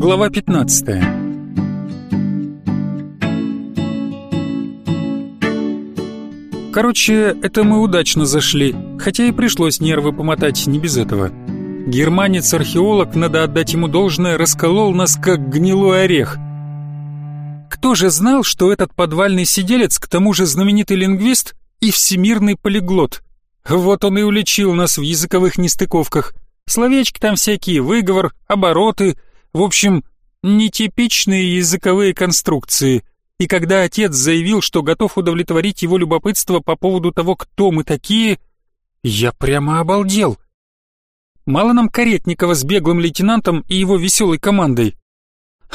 Глава 15 Короче, это мы удачно зашли, хотя и пришлось нервы помотать не без этого. Германец-археолог, надо отдать ему должное, расколол нас как гнилой орех. Кто же знал, что этот подвальный сиделец, к тому же знаменитый лингвист и всемирный полиглот? Вот он и уличил нас в языковых нестыковках. Словечки там всякие, выговор, обороты — в общем, нетипичные языковые конструкции. И когда отец заявил, что готов удовлетворить его любопытство по поводу того, кто мы такие, я прямо обалдел. Мало нам Каретникова с беглым лейтенантом и его веселой командой.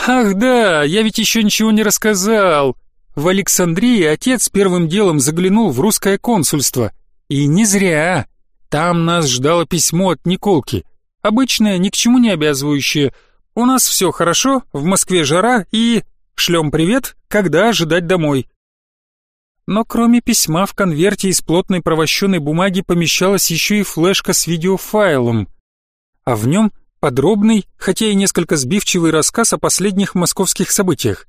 Ах да, я ведь еще ничего не рассказал. В Александрии отец первым делом заглянул в русское консульство. И не зря. Там нас ждало письмо от Николки. Обычное, ни к чему не обязывающее – у нас все хорошо, в Москве жара и... Шлем привет, когда ожидать домой?» Но кроме письма в конверте из плотной провощенной бумаги помещалась еще и флешка с видеофайлом, а в нем подробный, хотя и несколько сбивчивый рассказ о последних московских событиях.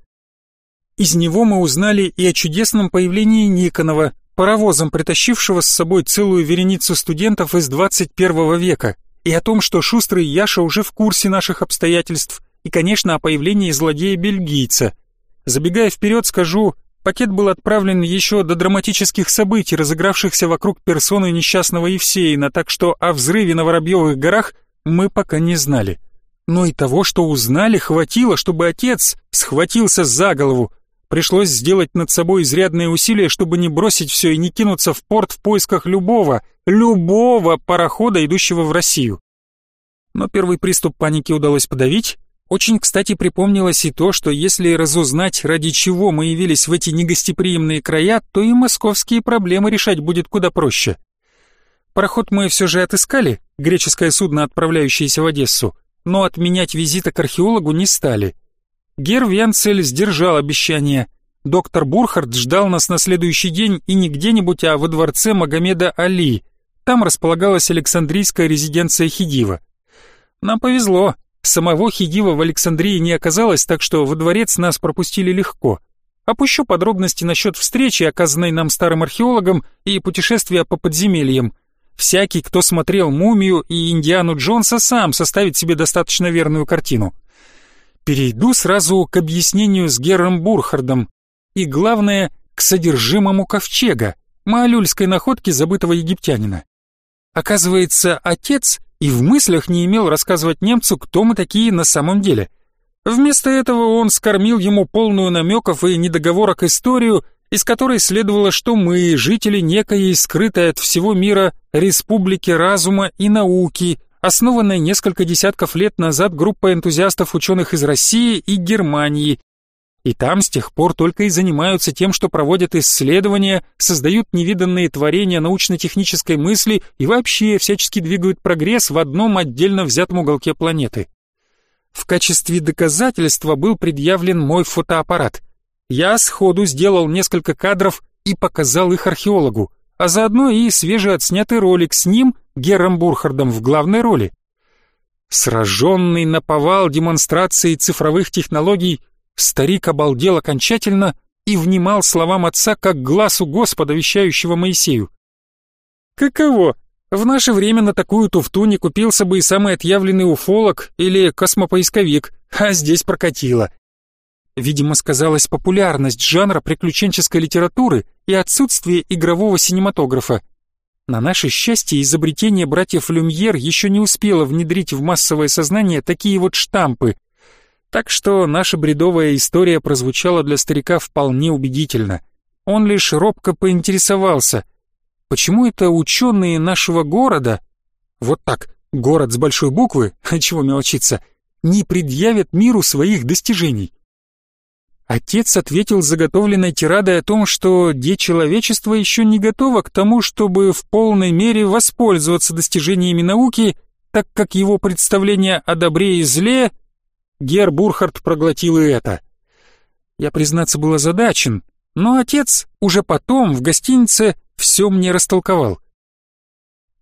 Из него мы узнали и о чудесном появлении Никонова, паровозом притащившего с собой целую вереницу студентов из 21 века, и о том, что Шустрый Яша уже в курсе наших обстоятельств, и, конечно, о появлении злодея-бельгийца. Забегая вперед, скажу, пакет был отправлен еще до драматических событий, разыгравшихся вокруг персоны несчастного Евсеина, так что о взрыве на Воробьевых горах мы пока не знали. Но и того, что узнали, хватило, чтобы отец схватился за голову, Пришлось сделать над собой изрядные усилия, чтобы не бросить все и не кинуться в порт в поисках любого, любого парохода, идущего в Россию. Но первый приступ паники удалось подавить. Очень, кстати, припомнилось и то, что если разузнать, ради чего мы явились в эти негостеприимные края, то и московские проблемы решать будет куда проще. Пароход мы все же отыскали, греческое судно, отправляющееся в Одессу, но отменять визита к археологу не стали — Гервенцель сдержал обещание. Доктор Бурхард ждал нас на следующий день и не где-нибудь, а во дворце Магомеда Али. Там располагалась Александрийская резиденция Хидива. Нам повезло. Самого Хидива в Александрии не оказалось, так что во дворец нас пропустили легко. Опущу подробности насчет встречи, оказанной нам старым археологом, и путешествия по подземельям. Всякий, кто смотрел «Мумию» и «Индиану Джонса», сам составит себе достаточно верную картину. Перейду сразу к объяснению с Гером Бурхардом и, главное, к содержимому ковчега, маалюльской находки забытого египтянина. Оказывается, отец и в мыслях не имел рассказывать немцу, кто мы такие на самом деле. Вместо этого он скормил ему полную намеков и недоговорок историю, из которой следовало, что мы, жители некой скрытой от всего мира республики разума и науки, основанная несколько десятков лет назад группа энтузиастов-ученых из России и Германии. И там с тех пор только и занимаются тем, что проводят исследования, создают невиданные творения научно-технической мысли и вообще всячески двигают прогресс в одном отдельно взятом уголке планеты. В качестве доказательства был предъявлен мой фотоаппарат. Я сходу сделал несколько кадров и показал их археологу, а заодно и свежеотснятый ролик с ним – Гером Бурхардом в главной роли. Сраженный наповал демонстрацией цифровых технологий, старик обалдел окончательно и внимал словам отца как глазу Господа, вещающего Моисею. «Каково? В наше время на такую туфту не купился бы и самый отъявленный уфолог или космопоисковик, а здесь прокатило». Видимо, сказалась популярность жанра приключенческой литературы и отсутствие игрового синематографа – на наше счастье, изобретение братьев Люмьер еще не успело внедрить в массовое сознание такие вот штампы. Так что наша бредовая история прозвучала для старика вполне убедительно. Он лишь робко поинтересовался, почему это ученые нашего города, вот так, город с большой буквы, чего мелочиться, не предъявят миру своих достижений. Отец ответил заготовленной тирадой о том, что де человечество еще не готово к тому, чтобы в полной мере воспользоваться достижениями науки, так как его представление о добре и зле... Гер Бурхард проглотил и это. Я, признаться, был озадачен, но отец уже потом в гостинице все мне растолковал.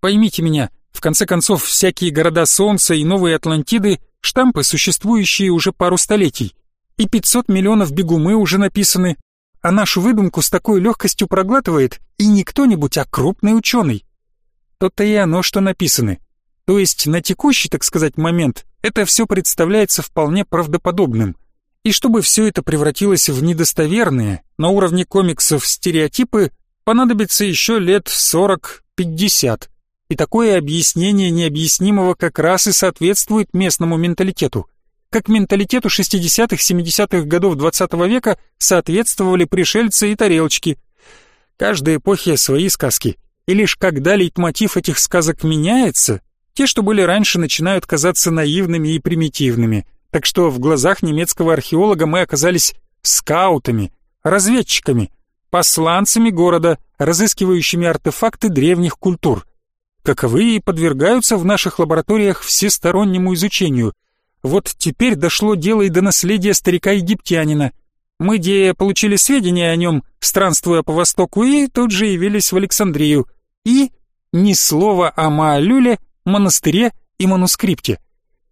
Поймите меня, в конце концов, всякие города Солнца и Новые Атлантиды — штампы, существующие уже пару столетий и 500 миллионов бегумы уже написаны, а нашу выдумку с такой легкостью проглатывает и не кто-нибудь, а крупный ученый. То-то и оно, что написаны. То есть на текущий, так сказать, момент это все представляется вполне правдоподобным. И чтобы все это превратилось в недостоверные, на уровне комиксов стереотипы, понадобится еще лет 40-50. И такое объяснение необъяснимого как раз и соответствует местному менталитету как менталитету 60-70-х годов 20 -го века соответствовали пришельцы и тарелочки. Каждая эпохе свои сказки, и лишь когда лейтмотив этих сказок меняется, те, что были раньше, начинают казаться наивными и примитивными. Так что в глазах немецкого археолога мы оказались скаутами, разведчиками, посланцами города, разыскивающими артефакты древних культур. Каковые подвергаются в наших лабораториях всестороннему изучению, вот теперь дошло дело и до наследия старика-египтянина. Мы, дея, получили сведения о нем, странствуя по Востоку, и тут же явились в Александрию. И ни слова о Маалюле, монастыре и манускрипте.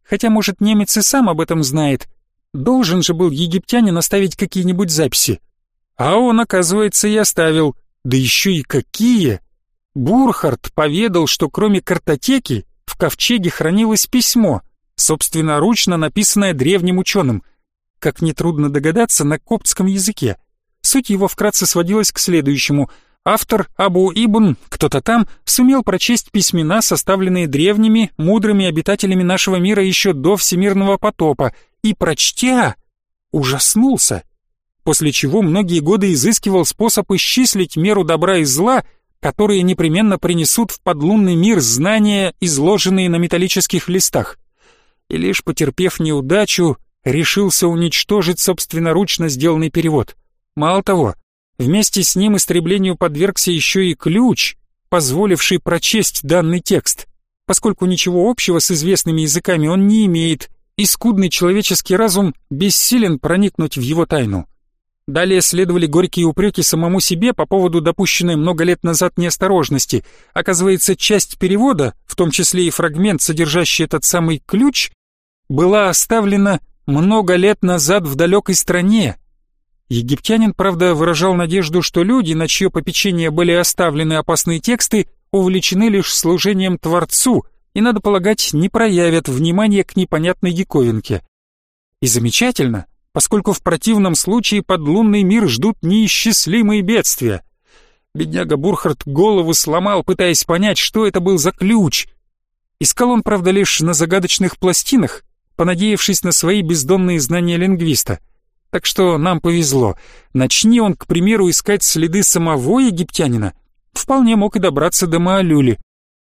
Хотя, может, немец и сам об этом знает. Должен же был египтянин оставить какие-нибудь записи. А он, оказывается, и оставил. Да еще и какие! Бурхард поведал, что кроме картотеки в ковчеге хранилось письмо — собственноручно написанное древним ученым, как нетрудно догадаться, на коптском языке. Суть его вкратце сводилась к следующему. Автор Абу Ибн, кто-то там, сумел прочесть письмена, составленные древними, мудрыми обитателями нашего мира еще до всемирного потопа, и, прочтя, ужаснулся. После чего многие годы изыскивал способ исчислить меру добра и зла — которые непременно принесут в подлунный мир знания, изложенные на металлических листах и лишь потерпев неудачу, решился уничтожить собственноручно сделанный перевод. Мало того, вместе с ним истреблению подвергся еще и ключ, позволивший прочесть данный текст, поскольку ничего общего с известными языками он не имеет, и скудный человеческий разум бессилен проникнуть в его тайну. Далее следовали горькие упреки самому себе по поводу допущенной много лет назад неосторожности. Оказывается, часть перевода, в том числе и фрагмент, содержащий этот самый ключ, была оставлена много лет назад в далекой стране. Египтянин, правда, выражал надежду, что люди, на чье попечение были оставлены опасные тексты, увлечены лишь служением Творцу и, надо полагать, не проявят внимания к непонятной диковинке. И замечательно, поскольку в противном случае подлунный мир ждут неисчислимые бедствия. Бедняга Бурхард голову сломал, пытаясь понять, что это был за ключ. Искал он, правда, лишь на загадочных пластинах, понадеявшись на свои бездонные знания лингвиста. Так что нам повезло. Начни он, к примеру, искать следы самого египтянина, вполне мог и добраться до Маалюли.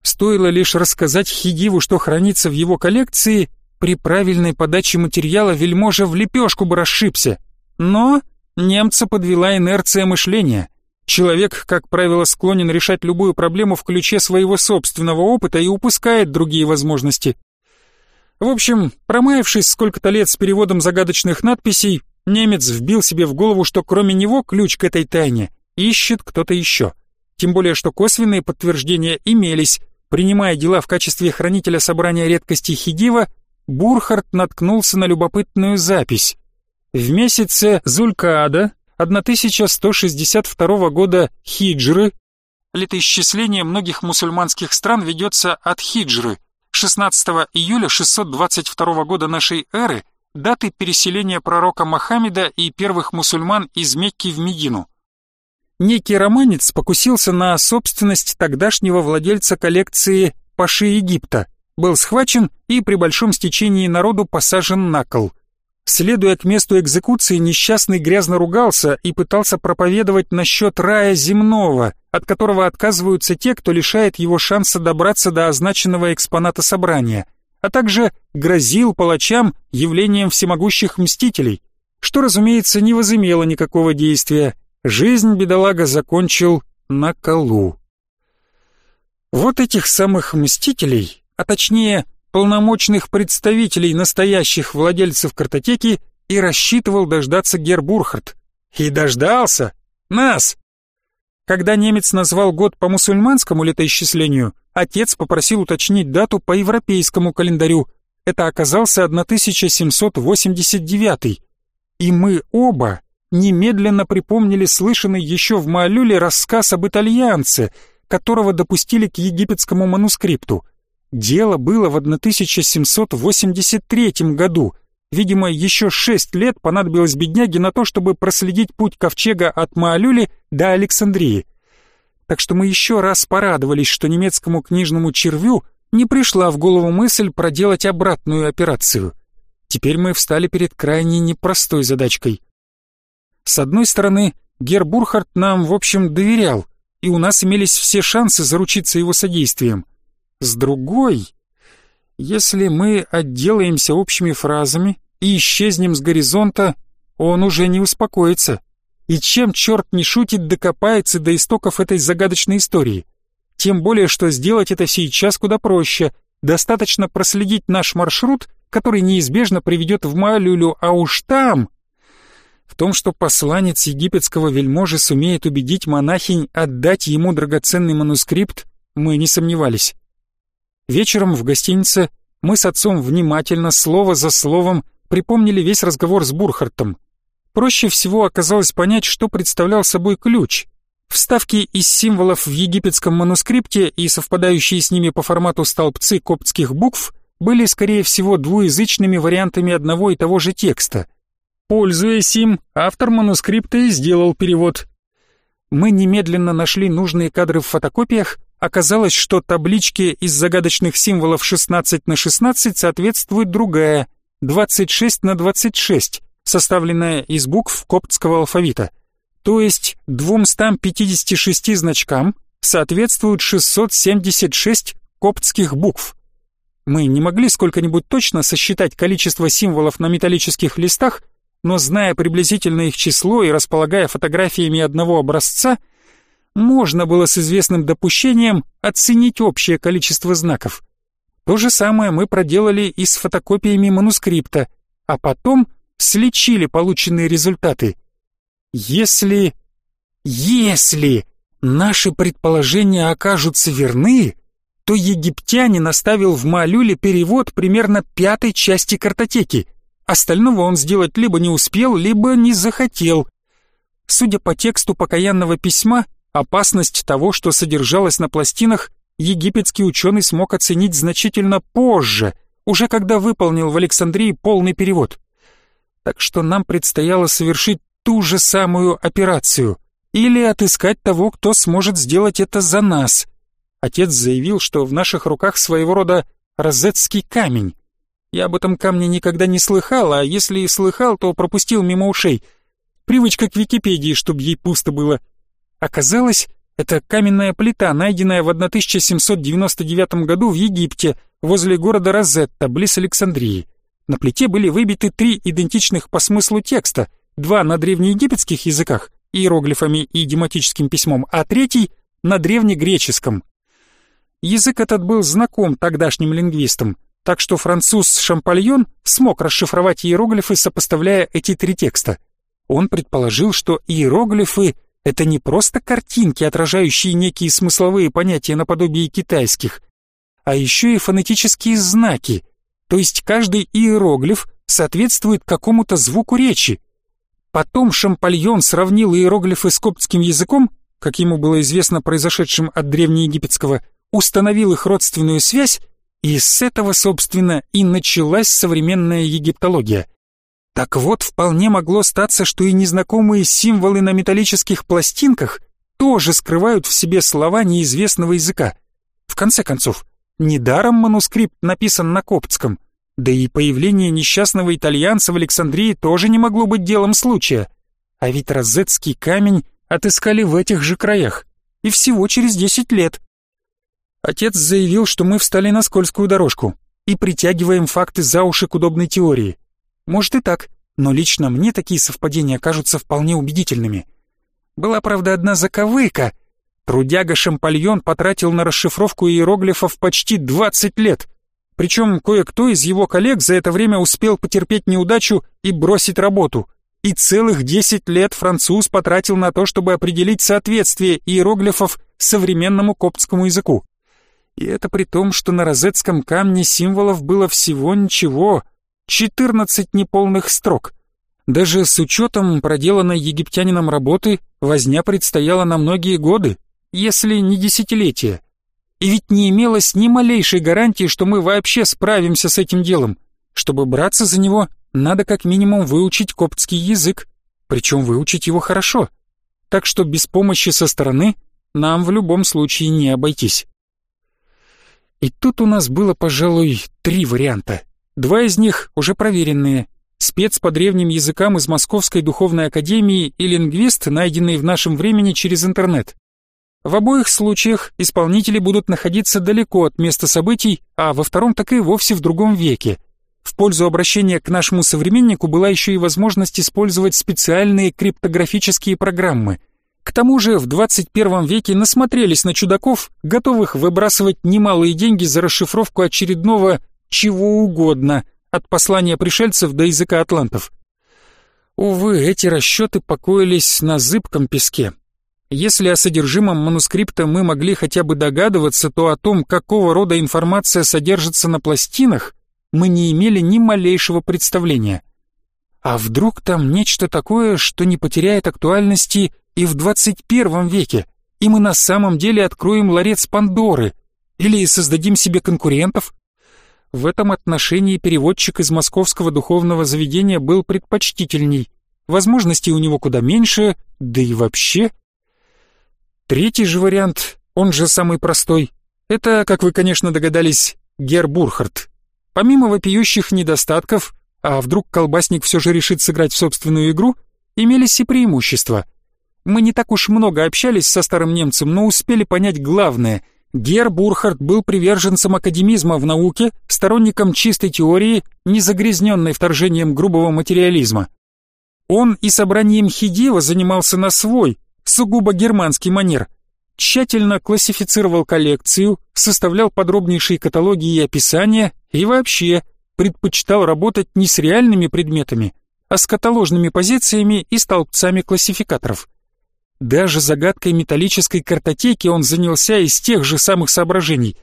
Стоило лишь рассказать Хигиву, что хранится в его коллекции, при правильной подаче материала вельможа в лепешку бы расшибся. Но немца подвела инерция мышления. Человек, как правило, склонен решать любую проблему в ключе своего собственного опыта и упускает другие возможности. В общем, промаявшись сколько-то лет с переводом загадочных надписей, немец вбил себе в голову, что кроме него ключ к этой тайне ищет кто-то еще. Тем более, что косвенные подтверждения имелись, принимая дела в качестве хранителя собрания редкостей Хигива Бурхард наткнулся на любопытную запись. В месяце Зулькаада 1162 года хиджры летоисчисление многих мусульманских стран ведется от хиджры 16 июля 622 года нашей эры даты переселения пророка Мохаммеда и первых мусульман из Мекки в Медину. Некий романец покусился на собственность тогдашнего владельца коллекции Паши Египта – был схвачен и при большом стечении народу посажен на кол. Следуя к месту экзекуции, несчастный грязно ругался и пытался проповедовать насчет рая земного, от которого отказываются те, кто лишает его шанса добраться до означенного экспоната собрания, а также грозил палачам явлением всемогущих мстителей, что, разумеется, не возымело никакого действия. Жизнь бедолага закончил на колу. Вот этих самых мстителей а точнее полномочных представителей настоящих владельцев картотеки и рассчитывал дождаться Гербурхард. И дождался! Нас! Когда немец назвал год по мусульманскому летоисчислению, отец попросил уточнить дату по европейскому календарю. Это оказался 1789. И мы оба немедленно припомнили слышанный еще в Маалюле рассказ об итальянце, которого допустили к египетскому манускрипту — Дело было в 1783 году. Видимо, еще шесть лет понадобилось бедняге на то, чтобы проследить путь ковчега от Маалюли до Александрии. Так что мы еще раз порадовались, что немецкому книжному червю не пришла в голову мысль проделать обратную операцию. Теперь мы встали перед крайне непростой задачкой. С одной стороны, Гербурхард нам, в общем, доверял, и у нас имелись все шансы заручиться его содействием — с другой, если мы отделаемся общими фразами и исчезнем с горизонта, он уже не успокоится. И чем черт не шутит, докопается до истоков этой загадочной истории. Тем более, что сделать это сейчас куда проще. Достаточно проследить наш маршрут, который неизбежно приведет в Малюлю, а уж там... В том, что посланец египетского вельможи сумеет убедить монахинь отдать ему драгоценный манускрипт, мы не сомневались. Вечером в гостинице мы с отцом внимательно, слово за словом, припомнили весь разговор с Бурхартом. Проще всего оказалось понять, что представлял собой ключ. Вставки из символов в египетском манускрипте и совпадающие с ними по формату столбцы коптских букв были, скорее всего, двуязычными вариантами одного и того же текста. Пользуясь им, автор манускрипта и сделал перевод. Мы немедленно нашли нужные кадры в фотокопиях, Оказалось, что таблички из загадочных символов 16 на 16 соответствует другая, 26 на 26, составленная из букв коптского алфавита. То есть 256 значкам соответствуют 676 коптских букв. Мы не могли сколько-нибудь точно сосчитать количество символов на металлических листах, но зная приблизительно их число и располагая фотографиями одного образца – можно было с известным допущением оценить общее количество знаков. То же самое мы проделали и с фотокопиями манускрипта, а потом сличили полученные результаты. Если... если наши предположения окажутся верны, то египтянин оставил в Малюле перевод примерно пятой части картотеки. Остального он сделать либо не успел, либо не захотел. Судя по тексту покаянного письма, Опасность того, что содержалось на пластинах, египетский ученый смог оценить значительно позже, уже когда выполнил в Александрии полный перевод. Так что нам предстояло совершить ту же самую операцию или отыскать того, кто сможет сделать это за нас. Отец заявил, что в наших руках своего рода розетский камень. Я об этом камне никогда не слыхал, а если и слыхал, то пропустил мимо ушей. Привычка к Википедии, чтобы ей пусто было — Оказалось, это каменная плита, найденная в 1799 году в Египте, возле города Розетта, близ Александрии. На плите были выбиты три идентичных по смыслу текста, два на древнеегипетских языках, иероглифами и дематическим письмом, а третий — на древнегреческом. Язык этот был знаком тогдашним лингвистам, так что француз Шампальон смог расшифровать иероглифы, сопоставляя эти три текста. Он предположил, что иероглифы — это не просто картинки, отражающие некие смысловые понятия наподобие китайских, а еще и фонетические знаки, то есть каждый иероглиф соответствует какому-то звуку речи. Потом Шампальон сравнил иероглифы с коптским языком, как ему было известно произошедшим от древнеегипетского, установил их родственную связь, и с этого, собственно, и началась современная египтология – так вот, вполне могло статься, что и незнакомые символы на металлических пластинках тоже скрывают в себе слова неизвестного языка. В конце концов, недаром манускрипт написан на коптском, да и появление несчастного итальянца в Александрии тоже не могло быть делом случая. А ведь розетский камень отыскали в этих же краях, и всего через 10 лет. Отец заявил, что мы встали на скользкую дорожку и притягиваем факты за уши к удобной теории. Может и так, но лично мне такие совпадения кажутся вполне убедительными. Была, правда, одна заковыка. Трудяга Шампальон потратил на расшифровку иероглифов почти 20 лет. Причем кое-кто из его коллег за это время успел потерпеть неудачу и бросить работу. И целых 10 лет француз потратил на то, чтобы определить соответствие иероглифов современному коптскому языку. И это при том, что на розетском камне символов было всего ничего — 14 неполных строк. Даже с учетом проделанной египтянином работы возня предстояла на многие годы, если не десятилетия. И ведь не имелось ни малейшей гарантии, что мы вообще справимся с этим делом. Чтобы браться за него, надо как минимум выучить коптский язык, причем выучить его хорошо. Так что без помощи со стороны нам в любом случае не обойтись. И тут у нас было, пожалуй, три варианта. Два из них уже проверенные. Спец по древним языкам из Московской духовной академии и лингвист, найденный в нашем времени через интернет. В обоих случаях исполнители будут находиться далеко от места событий, а во втором так и вовсе в другом веке. В пользу обращения к нашему современнику была еще и возможность использовать специальные криптографические программы. К тому же в 21 веке насмотрелись на чудаков, готовых выбрасывать немалые деньги за расшифровку очередного чего угодно, от послания пришельцев до языка атлантов. Увы, эти расчеты покоились на зыбком песке. Если о содержимом манускрипта мы могли хотя бы догадываться, то о том, какого рода информация содержится на пластинах, мы не имели ни малейшего представления. А вдруг там нечто такое, что не потеряет актуальности и в 21 веке, и мы на самом деле откроем ларец Пандоры, или создадим себе конкурентов, в этом отношении переводчик из московского духовного заведения был предпочтительней. Возможностей у него куда меньше, да и вообще. Третий же вариант, он же самый простой, это, как вы, конечно, догадались, Гер Бурхард. Помимо вопиющих недостатков, а вдруг колбасник все же решит сыграть в собственную игру, имелись и преимущества. Мы не так уж много общались со старым немцем, но успели понять главное — Гер Бурхард был приверженцем академизма в науке, сторонником чистой теории, не загрязненной вторжением грубого материализма. Он и собранием Хидева занимался на свой, сугубо германский манер. Тщательно классифицировал коллекцию, составлял подробнейшие каталоги и описания и вообще предпочитал работать не с реальными предметами, а с каталожными позициями и столбцами классификаторов – даже загадкой металлической картотеки он занялся из тех же самых соображений.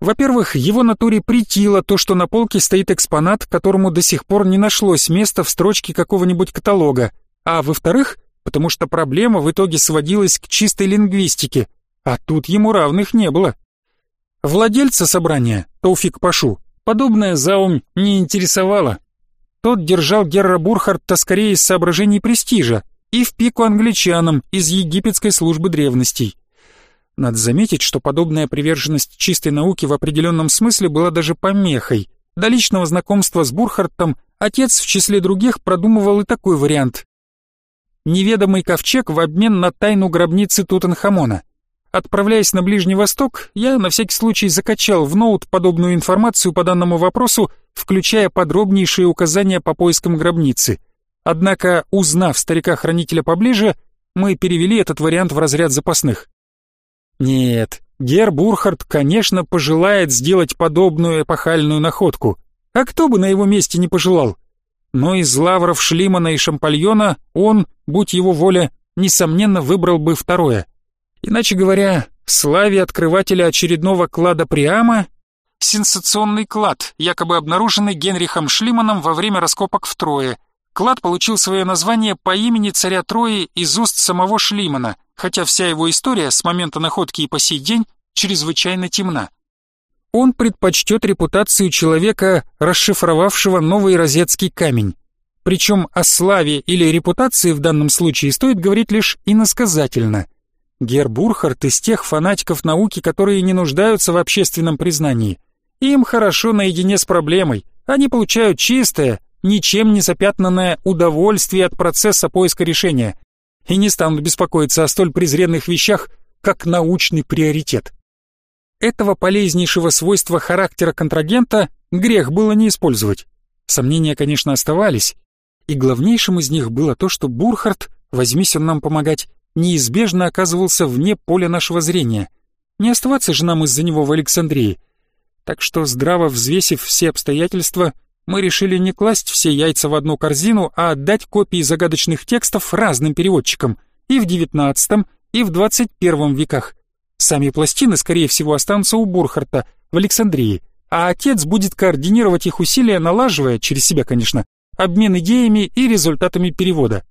Во-первых, его натуре притило то, что на полке стоит экспонат, которому до сих пор не нашлось места в строчке какого-нибудь каталога. А во-вторых, потому что проблема в итоге сводилась к чистой лингвистике, а тут ему равных не было. Владельца собрания, Тауфик Пашу, подобное заум не интересовало. Тот держал Герра Бурхардта скорее из соображений престижа, и в пику англичанам из египетской службы древностей. Надо заметить, что подобная приверженность чистой науке в определенном смысле была даже помехой. До личного знакомства с Бурхартом отец в числе других продумывал и такой вариант. Неведомый ковчег в обмен на тайну гробницы Тутанхамона. Отправляясь на Ближний Восток, я на всякий случай закачал в ноут подобную информацию по данному вопросу, включая подробнейшие указания по поискам гробницы – Однако, узнав старика-хранителя поближе, мы перевели этот вариант в разряд запасных. Нет, Гер Бурхард, конечно, пожелает сделать подобную эпохальную находку. А кто бы на его месте не пожелал? Но из лавров Шлимана и Шампальона он, будь его воля, несомненно выбрал бы второе. Иначе говоря, в славе открывателя очередного клада Приама сенсационный клад, якобы обнаруженный Генрихом Шлиманом во время раскопок в Трое – Клад получил свое название по имени царя Трои из уст самого Шлимана, хотя вся его история с момента находки и по сей день чрезвычайно темна. Он предпочтет репутацию человека, расшифровавшего новый розетский камень. Причем о славе или репутации в данном случае стоит говорить лишь иносказательно. Гербурхард из тех фанатиков науки, которые не нуждаются в общественном признании. Им хорошо наедине с проблемой, они получают чистое, ничем не запятнанное удовольствие от процесса поиска решения и не станут беспокоиться о столь презренных вещах, как научный приоритет. Этого полезнейшего свойства характера контрагента грех было не использовать. Сомнения, конечно, оставались, и главнейшим из них было то, что Бурхард, возьмись он нам помогать, неизбежно оказывался вне поля нашего зрения. Не оставаться же нам из-за него в Александрии. Так что, здраво взвесив все обстоятельства, мы решили не класть все яйца в одну корзину, а отдать копии загадочных текстов разным переводчикам и в XIX, и в XXI веках. Сами пластины, скорее всего, останутся у Бурхарта в Александрии, а отец будет координировать их усилия, налаживая, через себя, конечно, обмен идеями и результатами перевода.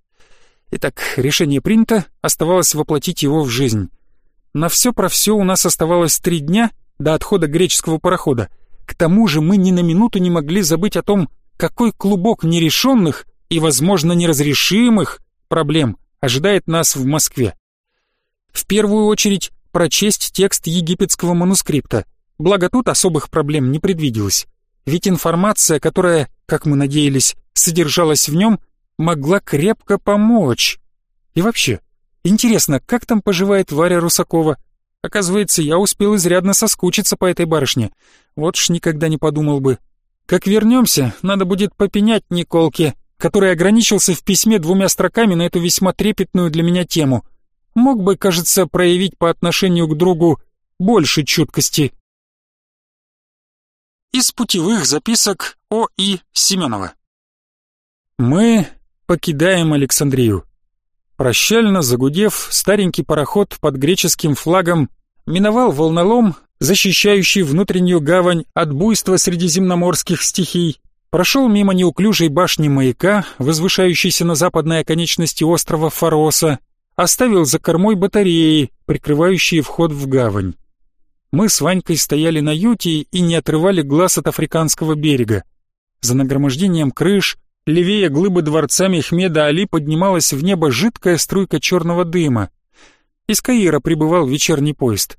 Итак, решение принято, оставалось воплотить его в жизнь. На все про все у нас оставалось три дня до отхода греческого парохода — к тому же мы ни на минуту не могли забыть о том, какой клубок нерешенных и, возможно, неразрешимых проблем ожидает нас в Москве. В первую очередь, прочесть текст египетского манускрипта, благо тут особых проблем не предвиделось, ведь информация, которая, как мы надеялись, содержалась в нем, могла крепко помочь. И вообще, интересно, как там поживает Варя Русакова – Оказывается, я успел изрядно соскучиться по этой барышне. Вот ж никогда не подумал бы. Как вернемся, надо будет попенять Николке, который ограничился в письме двумя строками на эту весьма трепетную для меня тему. Мог бы, кажется, проявить по отношению к другу больше чуткости. Из путевых записок О. И. Семенова. Мы покидаем Александрию. Прощально загудев, старенький пароход под греческим флагом миновал волнолом, защищающий внутреннюю гавань от буйства средиземноморских стихий, прошел мимо неуклюжей башни маяка, возвышающейся на западной оконечности острова Фароса, оставил за кормой батареи, прикрывающие вход в гавань. Мы с Ванькой стояли на юте и не отрывали глаз от африканского берега. За нагромождением крыш, левее глыбы дворца Мехмеда Али поднималась в небо жидкая струйка черного дыма. Из Каира прибывал вечерний поезд.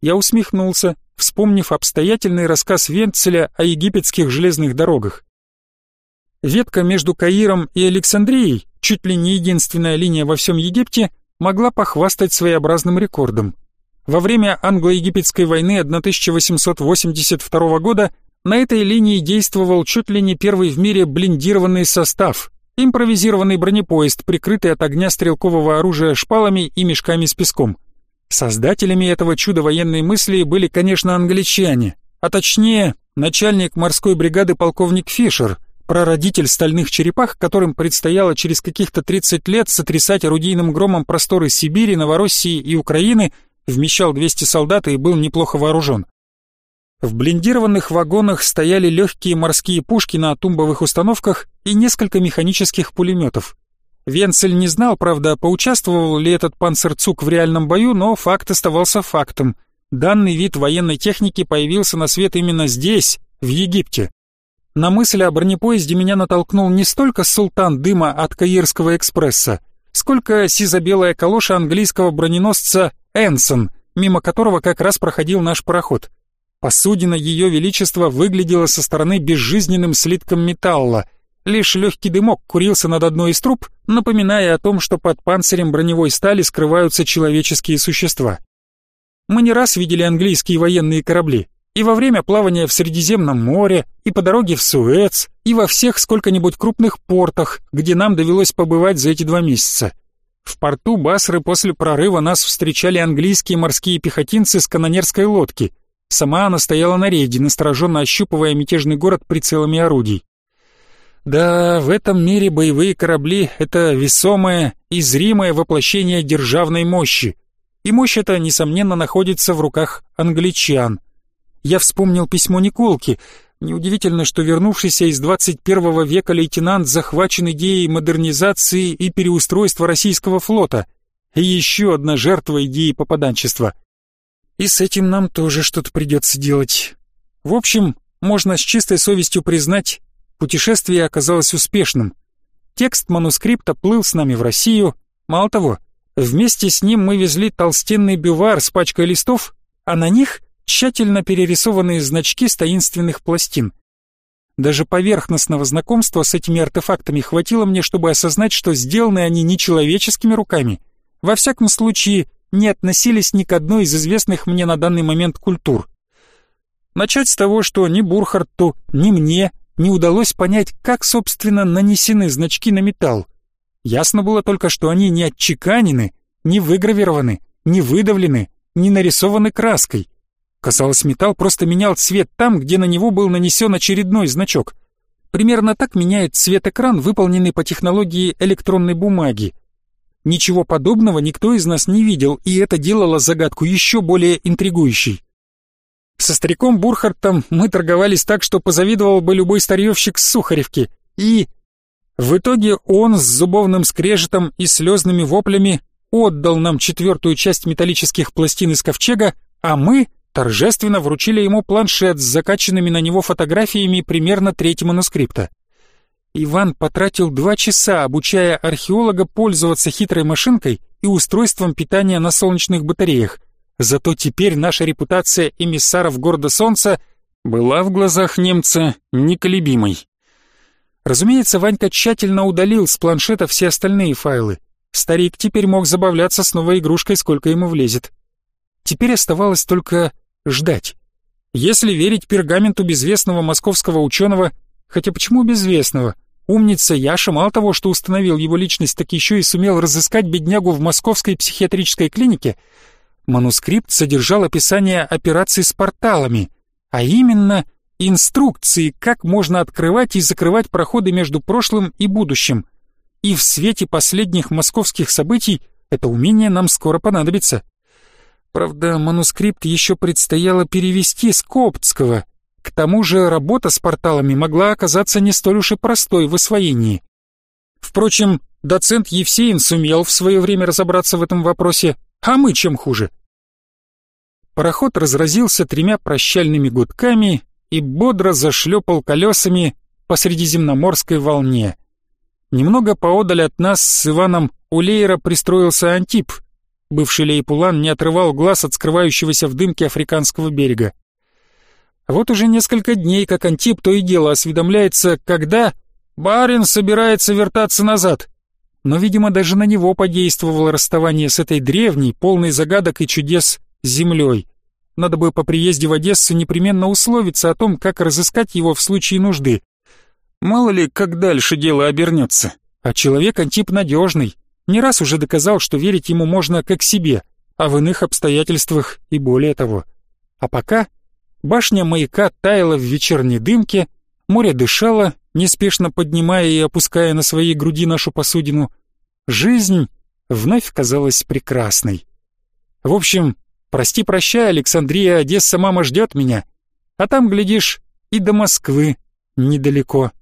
Я усмехнулся, вспомнив обстоятельный рассказ Венцеля о египетских железных дорогах. Ветка между Каиром и Александрией, чуть ли не единственная линия во всем Египте, могла похвастать своеобразным рекордом. Во время англо-египетской войны 1882 года на этой линии действовал чуть ли не первый в мире блиндированный состав, Импровизированный бронепоезд, прикрытый от огня стрелкового оружия шпалами и мешками с песком. Создателями этого чуда военной мысли были, конечно, англичане, а точнее, начальник морской бригады полковник Фишер, прародитель стальных черепах, которым предстояло через каких-то 30 лет сотрясать орудийным громом просторы Сибири, Новороссии и Украины, вмещал 200 солдат и был неплохо вооружен. В блиндированных вагонах стояли легкие морские пушки на тумбовых установках и несколько механических пулеметов. Венцель не знал, правда, поучаствовал ли этот панцерцук в реальном бою, но факт оставался фактом. Данный вид военной техники появился на свет именно здесь, в Египте. На мысль о бронепоезде меня натолкнул не столько султан дыма от Каирского экспресса, сколько сизо-белая калоша английского броненосца «Энсон», мимо которого как раз проходил наш пароход – Посудина Ее Величества выглядела со стороны безжизненным слитком металла. Лишь легкий дымок курился над одной из труб, напоминая о том, что под панцирем броневой стали скрываются человеческие существа. Мы не раз видели английские военные корабли, и во время плавания в Средиземном море, и по дороге в Суэц, и во всех сколько-нибудь крупных портах, где нам довелось побывать за эти два месяца. В порту Басры после прорыва нас встречали английские морские пехотинцы с канонерской лодки – Сама она стояла на рейде, настороженно ощупывая мятежный город прицелами орудий. Да, в этом мире боевые корабли — это весомое и зримое воплощение державной мощи. И мощь эта, несомненно, находится в руках англичан. Я вспомнил письмо Николки. Неудивительно, что вернувшийся из 21 века лейтенант захвачен идеей модернизации и переустройства российского флота. И еще одна жертва идеи попаданчества — и с этим нам тоже что-то придется делать. В общем, можно с чистой совестью признать, путешествие оказалось успешным. Текст манускрипта плыл с нами в Россию. Мало того, вместе с ним мы везли толстенный бювар с пачкой листов, а на них тщательно перерисованные значки с таинственных пластин. Даже поверхностного знакомства с этими артефактами хватило мне, чтобы осознать, что сделаны они не человеческими руками. Во всяком случае, не относились ни к одной из известных мне на данный момент культур. Начать с того, что ни Бурхарту, ни мне не удалось понять, как, собственно, нанесены значки на металл. Ясно было только, что они не отчеканены, не выгравированы, не выдавлены, не нарисованы краской. Казалось, металл просто менял цвет там, где на него был нанесен очередной значок. Примерно так меняет цвет экран, выполненный по технологии электронной бумаги. Ничего подобного никто из нас не видел, и это делало загадку еще более интригующей. Со стариком Бурхартом мы торговались так, что позавидовал бы любой старьевщик с Сухаревки. И... В итоге он с зубовным скрежетом и слезными воплями отдал нам четвертую часть металлических пластин из ковчега, а мы торжественно вручили ему планшет с закачанными на него фотографиями примерно трети манускрипта. Иван потратил два часа, обучая археолога пользоваться хитрой машинкой и устройством питания на солнечных батареях. Зато теперь наша репутация эмиссаров города Солнца была в глазах немца неколебимой. Разумеется, Ванька тщательно удалил с планшета все остальные файлы. Старик теперь мог забавляться с новой игрушкой, сколько ему влезет. Теперь оставалось только ждать. Если верить пергаменту безвестного московского ученого, хотя почему безвестного – Умница Яша мало того, что установил его личность, так еще и сумел разыскать беднягу в московской психиатрической клинике. Манускрипт содержал описание операций с порталами, а именно инструкции, как можно открывать и закрывать проходы между прошлым и будущим. И в свете последних московских событий это умение нам скоро понадобится. Правда, манускрипт еще предстояло перевести с коптского, к тому же работа с порталами могла оказаться не столь уж и простой в освоении. Впрочем, доцент Евсеин сумел в свое время разобраться в этом вопросе, а мы чем хуже? Пароход разразился тремя прощальными гудками и бодро зашлепал колесами по средиземноморской волне. Немного поодаль от нас с Иваном у Лейра пристроился Антип. Бывший Лейпулан не отрывал глаз от скрывающегося в дымке африканского берега. Вот уже несколько дней, как Антип то и дело осведомляется, когда барин собирается вертаться назад. Но, видимо, даже на него подействовало расставание с этой древней, полной загадок и чудес, землей. Надо бы по приезде в Одессу непременно условиться о том, как разыскать его в случае нужды. Мало ли, как дальше дело обернется. А человек Антип надежный. Не раз уже доказал, что верить ему можно как себе, а в иных обстоятельствах и более того. А пока Башня маяка таяла в вечерней дымке, море дышало, неспешно поднимая и опуская на своей груди нашу посудину. Жизнь вновь казалась прекрасной. В общем, прости-прощай, Александрия, Одесса, мама ждет меня. А там, глядишь, и до Москвы недалеко.